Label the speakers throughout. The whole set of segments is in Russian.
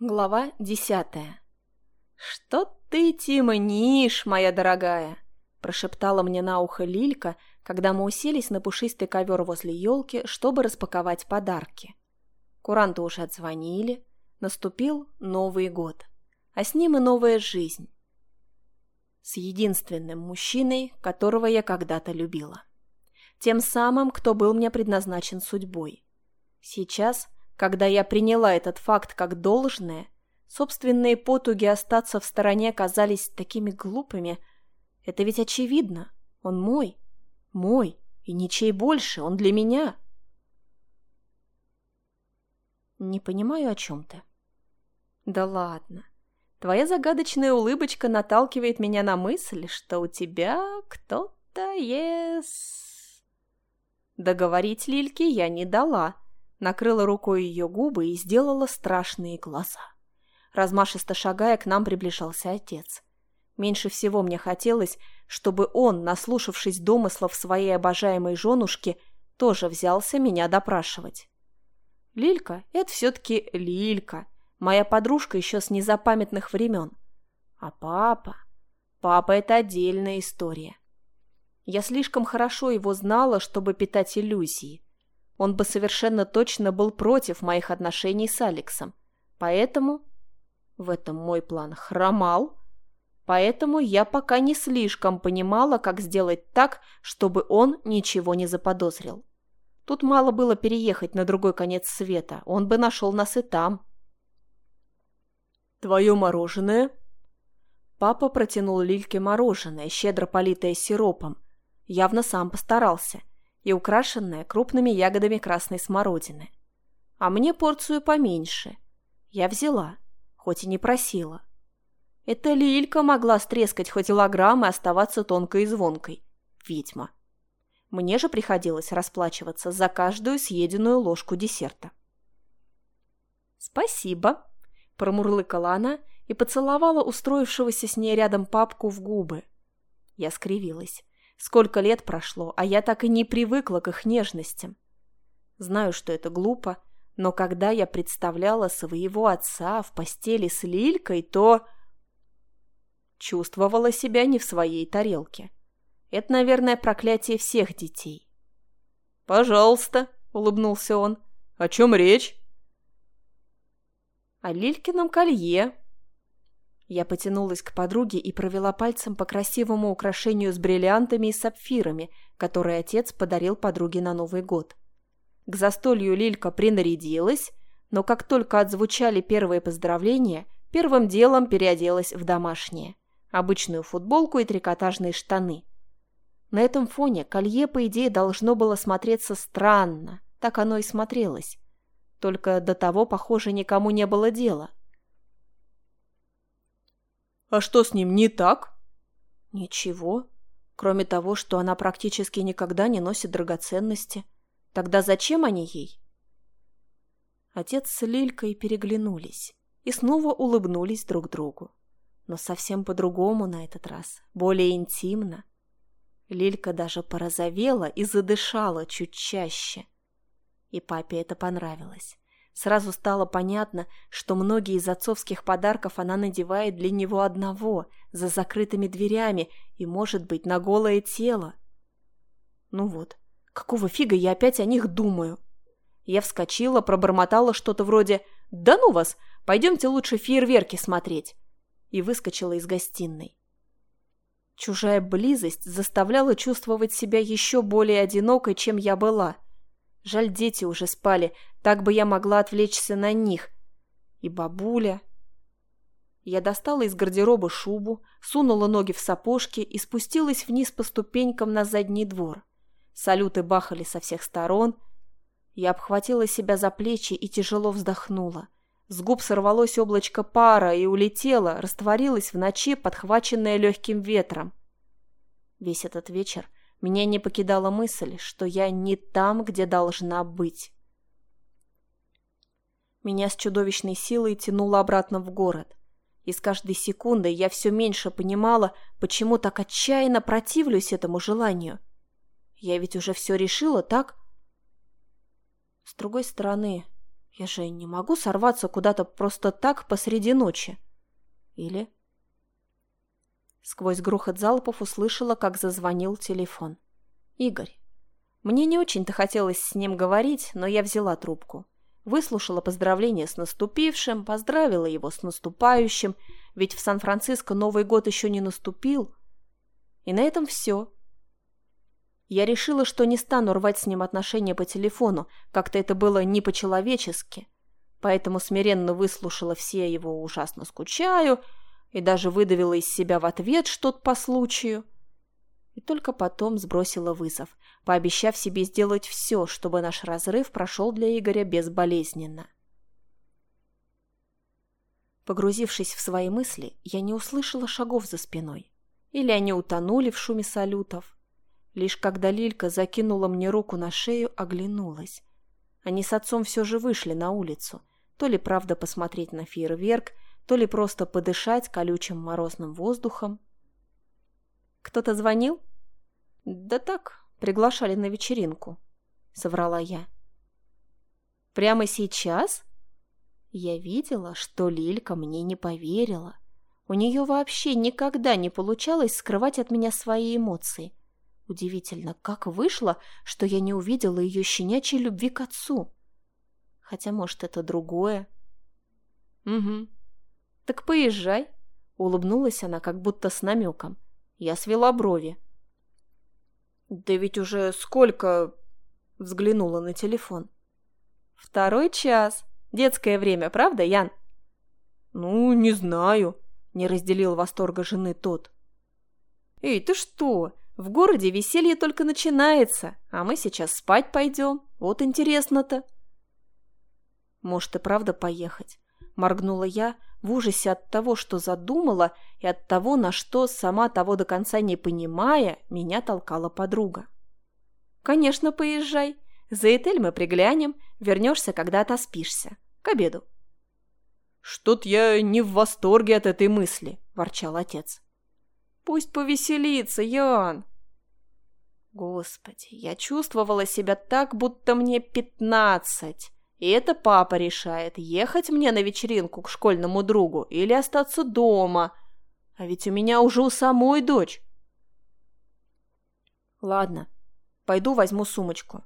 Speaker 1: Глава десятая. «Что ты темнишь, моя дорогая?» – прошептала мне на ухо Лилька, когда мы уселись на пушистый ковер возле елки, чтобы распаковать подарки. Куранты уже отзвонили, наступил Новый год, а с ним и новая жизнь. С единственным мужчиной, которого я когда-то любила. Тем самым, кто был мне предназначен судьбой. Сейчас – когда я приняла этот факт как должное, собственные потуги остаться в стороне казались такими глупыми. Это ведь очевидно. Он мой. Мой. И ничей больше. Он для меня. Не понимаю, о чем ты. Да ладно. Твоя загадочная улыбочка наталкивает меня на мысль, что у тебя кто-то есть. Договорить Лильке я не дала накрыла рукой ее губы и сделала страшные глаза. Размашисто шагая, к нам приближался отец. Меньше всего мне хотелось, чтобы он, наслушавшись домыслов своей обожаемой женушки, тоже взялся меня допрашивать. Лилька — это все-таки Лилька, моя подружка еще с незапамятных времен. А папа... Папа — это отдельная история. Я слишком хорошо его знала, чтобы питать иллюзии он бы совершенно точно был против моих отношений с Алексом. Поэтому... В этом мой план хромал. Поэтому я пока не слишком понимала, как сделать так, чтобы он ничего не заподозрил. Тут мало было переехать на другой конец света, он бы нашел нас и там. «Твое мороженое?» Папа протянул Лильке мороженое, щедро политое сиропом. Явно сам постарался – и украшенная крупными ягодами красной смородины. А мне порцию поменьше. Я взяла, хоть и не просила. Эта лилька могла стрескать хоть килограмм и оставаться тонкой и звонкой. Ведьма. Мне же приходилось расплачиваться за каждую съеденную ложку десерта. «Спасибо», – промурлыкала она и поцеловала устроившегося с ней рядом папку в губы. Я скривилась. Сколько лет прошло, а я так и не привыкла к их нежностям. Знаю, что это глупо, но когда я представляла своего отца в постели с Лилькой, то... Чувствовала себя не в своей тарелке. Это, наверное, проклятие всех детей. «Пожалуйста», — улыбнулся он. «О чем речь?» «О Лилькином колье», я потянулась к подруге и провела пальцем по красивому украшению с бриллиантами и сапфирами, которое отец подарил подруге на Новый год. К застолью Лилька принарядилась, но как только отзвучали первые поздравления, первым делом переоделась в домашнее. Обычную футболку и трикотажные штаны. На этом фоне колье, по идее, должно было смотреться странно. Так оно и смотрелось. Только до того, похоже, никому не было дела – а что с ним не так? Ничего. Кроме того, что она практически никогда не носит драгоценности. Тогда зачем они ей? Отец с Лилькой переглянулись и снова улыбнулись друг другу. Но совсем по-другому на этот раз, более интимно. Лилька даже порозовела и задышала чуть чаще. И папе это понравилось. Сразу стало понятно, что многие из отцовских подарков она надевает для него одного, за закрытыми дверями и, может быть, на голое тело. Ну вот, какого фига я опять о них думаю? Я вскочила, пробормотала что-то вроде «Да ну вас, пойдемте лучше фейерверки смотреть» и выскочила из гостиной. Чужая близость заставляла чувствовать себя еще более одинокой, чем я была – Жаль, дети уже спали, так бы я могла отвлечься на них. И бабуля... Я достала из гардероба шубу, сунула ноги в сапожки и спустилась вниз по ступенькам на задний двор. Салюты бахали со всех сторон. Я обхватила себя за плечи и тяжело вздохнула. С губ сорвалось облачко пара и улетело, растворилось в ночи, подхваченное легким ветром. Весь этот вечер меня не покидала мысль, что я не там, где должна быть. Меня с чудовищной силой тянуло обратно в город. И с каждой секундой я все меньше понимала, почему так отчаянно противлюсь этому желанию. Я ведь уже все решила, так? С другой стороны, Я же не могу сорваться куда-то просто так посреди ночи. Или... Сквозь грохот залпов услышала, как зазвонил телефон. Игорь. Мне не очень-то хотелось с ним говорить, но я взяла трубку. Выслушала поздравления с наступившим, поздравила его с наступающим, ведь в Сан-Франциско Новый год еще не наступил. И на этом все. Я решила, что не стану рвать с ним отношения по телефону, как-то это было не по-человечески. Поэтому смиренно выслушала все его «ужасно скучаю» и даже выдавила из себя в ответ что-то по случаю. И только потом сбросила вызов, пообещав себе сделать все, чтобы наш разрыв прошел для Игоря безболезненно. Погрузившись в свои мысли, я не услышала шагов за спиной. Или они утонули в шуме салютов. Лишь когда Лилька закинула мне руку на шею, оглянулась. Они с отцом все же вышли на улицу. То ли правда посмотреть на фейерверк, то ли просто подышать колючим морозным воздухом. «Кто-то звонил?» «Да так, Приглашали на вечеринку», — соврала я. «Прямо сейчас?» Я видела, что Лилька мне не поверила. У нее вообще никогда не получалось скрывать от меня свои эмоции. Удивительно, как вышло, что я не увидела ее щенячьей любви к отцу. Хотя, может, это другое. «Угу. Так поезжай», — улыбнулась она, как будто с намеком. Я свела брови. «Да ведь уже сколько...» — взглянула на телефон. «Второй час. Детское время, правда, Ян?» «Ну, не знаю», — не разделил восторга жены тот. «Эй, ты что? В городе веселье только начинается, а мы сейчас спать пойдем. Вот интересно-то». «Может, и правда поехать?» — моргнула я, в ужасе от того, что задумала, и от того, на что, сама того до конца не понимая, меня толкала подруга. «Конечно, поезжай. За Этель мы приглянем, вернешься, когда отоспишься. К обеду». «Что-то я не в восторге от этой мысли», – ворчал отец. «Пусть повеселится, Ян». Господи, я чувствовала себя так, будто мне пятнадцать. И это папа решает, ехать мне на вечеринку к школьному другу или остаться дома. А ведь у меня уже у самой дочь. Ладно, пойду возьму сумочку.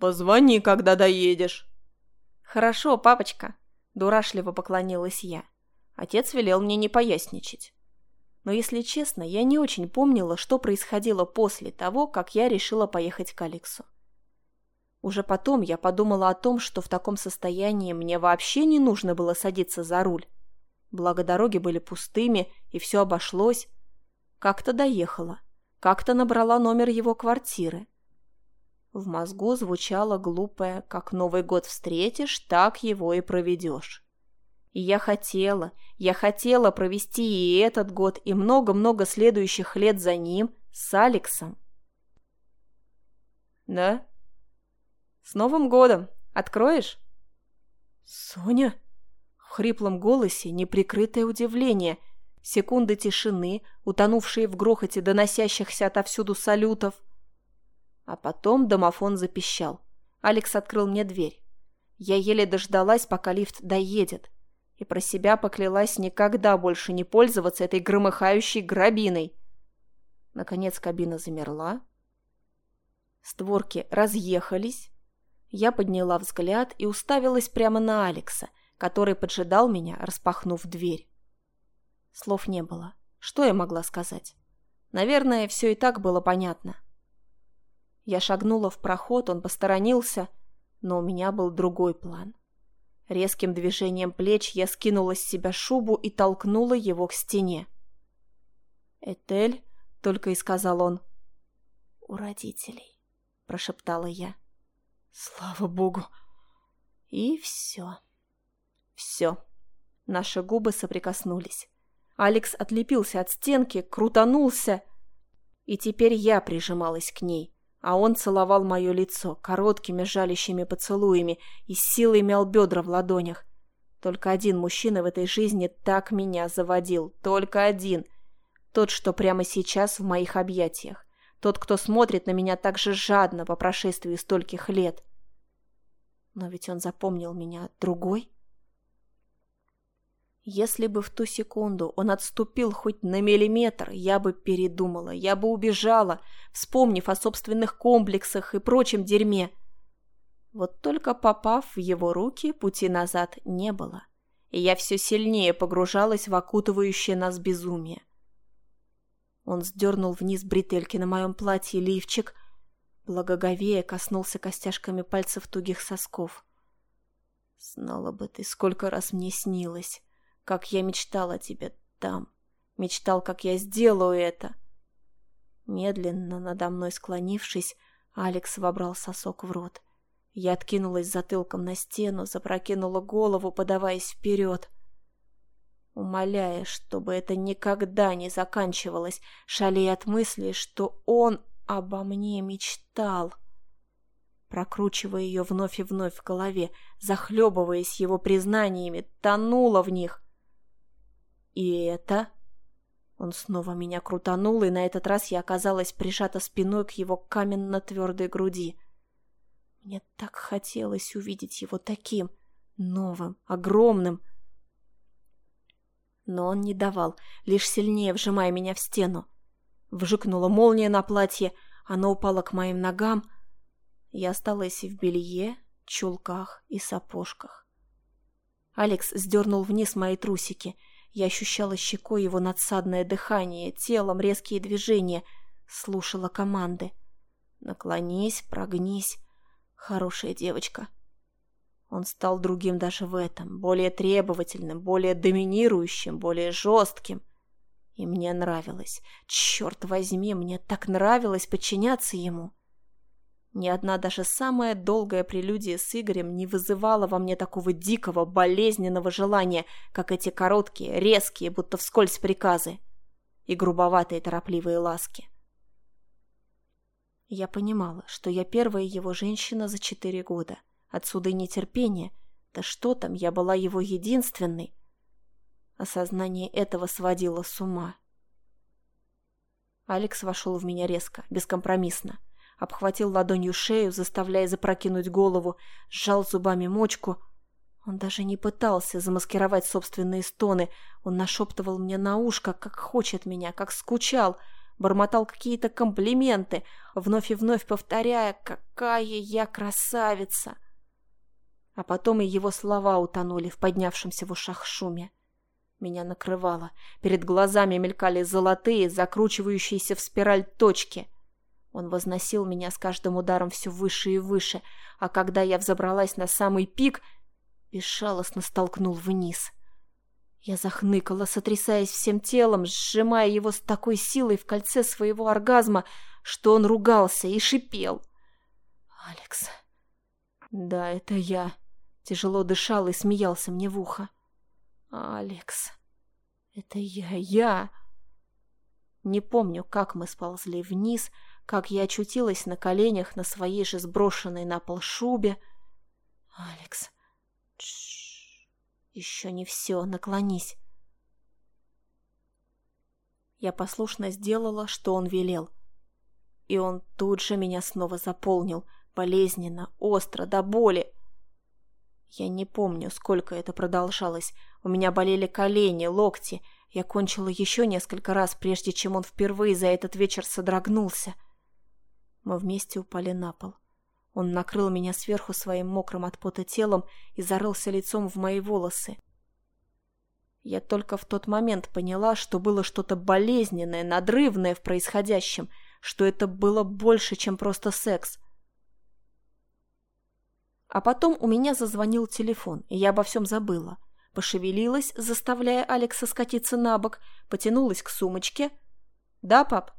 Speaker 1: Позвони, когда доедешь. Хорошо, папочка, дурашливо поклонилась я. Отец велел мне не поясничать. Но, если честно, я не очень помнила, что происходило после того, как я решила поехать к Алексу. Уже потом я подумала о том, что в таком состоянии мне вообще не нужно было садиться за руль. Благо дороги были пустыми, и все обошлось. Как-то доехала, как-то набрала номер его квартиры. В мозгу звучало глупое «как Новый год встретишь, так его и проведешь». И я хотела, я хотела провести и этот год, и много-много следующих лет за ним с Алексом. «Да?» «С Новым годом! Откроешь?» «Соня?» В хриплом голосе неприкрытое удивление, секунды тишины, утонувшие в грохоте доносящихся отовсюду салютов. А потом домофон запищал. Алекс открыл мне дверь. Я еле дождалась, пока лифт доедет, и про себя поклялась никогда больше не пользоваться этой громыхающей грабиной. Наконец кабина замерла. Створки разъехались, я подняла взгляд и уставилась прямо на Алекса, который поджидал меня, распахнув дверь. Слов не было. Что я могла сказать? Наверное, все и так было понятно. Я шагнула в проход, он посторонился, но у меня был другой план. Резким движением плеч я скинула с себя шубу и толкнула его к стене. «Этель», — только и сказал он. «У родителей», — прошептала я. Слава богу. И все. Все. Наши губы соприкоснулись. Алекс отлепился от стенки, крутанулся. И теперь я прижималась к ней, а он целовал мое лицо короткими жалящими поцелуями и силой мял бедра в ладонях. Только один мужчина в этой жизни так меня заводил. Только один. Тот, что прямо сейчас в моих объятиях. Тот, кто смотрит на меня так же жадно по прошествии стольких лет. Но ведь он запомнил меня другой. Если бы в ту секунду он отступил хоть на миллиметр, я бы передумала, я бы убежала, вспомнив о собственных комплексах и прочем дерьме. Вот только попав в его руки, пути назад не было, и я все сильнее погружалась в окутывающее нас безумие. Он сдернул вниз бретельки на моем платье лифчик, благоговея коснулся костяшками пальцев тугих сосков. Знала бы ты, сколько раз мне снилось как я мечтал о тебе там. Мечтал, как я сделаю это. Медленно, надо мной склонившись, Алекс вобрал сосок в рот. Я откинулась затылком на стену, запрокинула голову, подаваясь вперед. Умоляя, чтобы это никогда не заканчивалось, шалея от мысли, что он обо мне мечтал. Прокручивая ее вновь и вновь в голове, захлебываясь его признаниями, тонула в них. И это... Он снова меня крутанул, и на этот раз я оказалась прижата спиной к его каменно-твердой груди. Мне так хотелось увидеть его таким, новым, огромным. Но он не давал, лишь сильнее вжимая меня в стену. Вжикнула молния на платье, оно упало к моим ногам. Я осталась в белье, чулках и сапожках. Алекс сдернул вниз мои трусики — я ощущала щекой его надсадное дыхание, телом резкие движения, слушала команды. «Наклонись, прогнись. Хорошая девочка». Он стал другим даже в этом, более требовательным, более доминирующим, более жестким. И мне нравилось. Черт возьми, мне так нравилось подчиняться ему. Ни одна даже самая долгая прелюдия с Игорем не вызывала во мне такого дикого, болезненного желания, как эти короткие, резкие, будто вскользь приказы и грубоватые торопливые ласки. Я понимала, что я первая его женщина за четыре года. Отсюда и нетерпение. Да что там, я была его единственной. Осознание этого сводило с ума. Алекс вошел в меня резко, бескомпромиссно обхватил ладонью шею, заставляя запрокинуть голову, сжал зубами мочку. Он даже не пытался замаскировать собственные стоны. Он нашептывал мне на ушко, как хочет меня, как скучал, бормотал какие-то комплименты, вновь и вновь повторяя, какая я красавица. А потом и его слова утонули в поднявшемся в ушах шуме. Меня накрывало. Перед глазами мелькали золотые, закручивающиеся в спираль точки. Он возносил меня с каждым ударом все выше и выше, а когда я взобралась на самый пик, безжалостно столкнул вниз. Я захныкала, сотрясаясь всем телом, сжимая его с такой силой в кольце своего оргазма, что он ругался и шипел. «Алекс...» «Да, это я...» Тяжело дышал и смеялся мне в ухо. «Алекс...» «Это я, я...» Не помню, как мы сползли вниз, как я очутилась на коленях на своей же сброшенной на пол шубе. «Алекс, Тш, еще не все, наклонись». Я послушно сделала, что он велел. И он тут же меня снова заполнил, болезненно, остро, до боли. Я не помню, сколько это продолжалось. У меня болели колени, локти. Я кончила еще несколько раз, прежде чем он впервые за этот вечер содрогнулся. Мы вместе упали на пол. Он накрыл меня сверху своим мокрым от пота телом и зарылся лицом в мои волосы. Я только в тот момент поняла, что было что-то болезненное, надрывное в происходящем, что это было больше, чем просто секс. А потом у меня зазвонил телефон, и я обо всем забыла. Пошевелилась, заставляя Алекса скатиться на бок, потянулась к сумочке. «Да, пап?»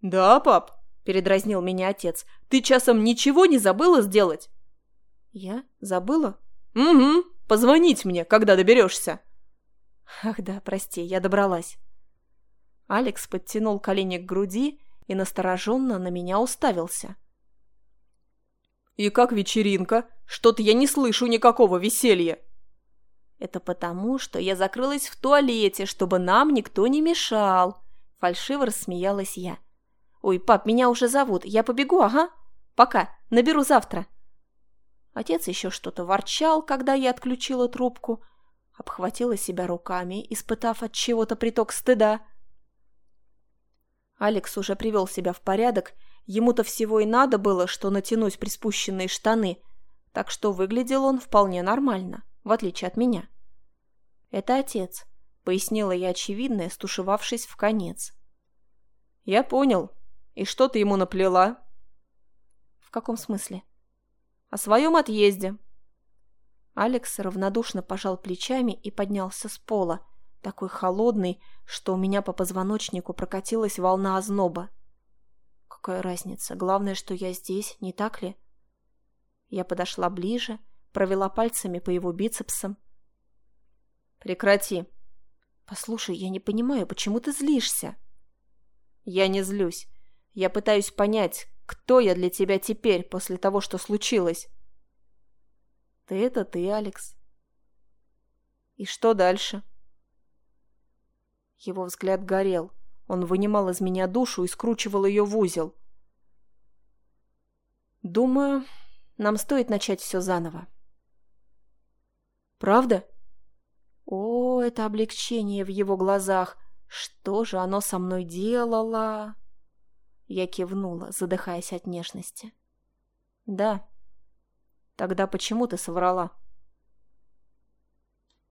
Speaker 2: «Да, пап?»
Speaker 1: – передразнил меня отец.
Speaker 2: «Ты часом ничего не забыла сделать?»
Speaker 1: «Я? Забыла?»
Speaker 2: «Угу. Позвонить мне, когда доберешься».
Speaker 1: «Ах да, прости, я добралась». Алекс подтянул колени к груди и настороженно на меня уставился.
Speaker 2: «И как вечеринка? Что-то я не слышу никакого веселья».
Speaker 1: «Это потому, что я закрылась в туалете, чтобы нам никто не мешал», – фальшиво рассмеялась я. «Ой, пап, меня уже зовут. Я побегу, ага. Пока. Наберу завтра». Отец еще что-то ворчал, когда я отключила трубку, обхватила себя руками, испытав от чего-то приток стыда. Алекс уже привел себя в порядок, ему-то всего и надо было, что натянуть приспущенные штаны, так что выглядел он вполне нормально, в отличие от меня. «Это отец», — пояснила я очевидное, стушевавшись в конец. «Я понял. И что ты ему наплела?» «В каком смысле?» «О своем отъезде». Алекс равнодушно пожал плечами и поднялся с пола, такой холодный, что у меня по позвоночнику прокатилась волна озноба. Какая разница? Главное, что я здесь, не так ли? Я подошла ближе, провела пальцами по его бицепсам. «Прекрати!» «Послушай, я не понимаю, почему ты злишься?» «Я не злюсь. Я пытаюсь понять, кто я для тебя теперь, после того, что случилось?» «Ты — это ты, Алекс». «И что дальше?» Его взгляд горел. Он вынимал из меня душу и скручивал ее в узел. «Думаю, нам стоит начать все заново». «Правда?» О, это облегчение в его глазах! Что же оно со мной делало? Я кивнула, задыхаясь от нежности. Да. Тогда почему ты соврала?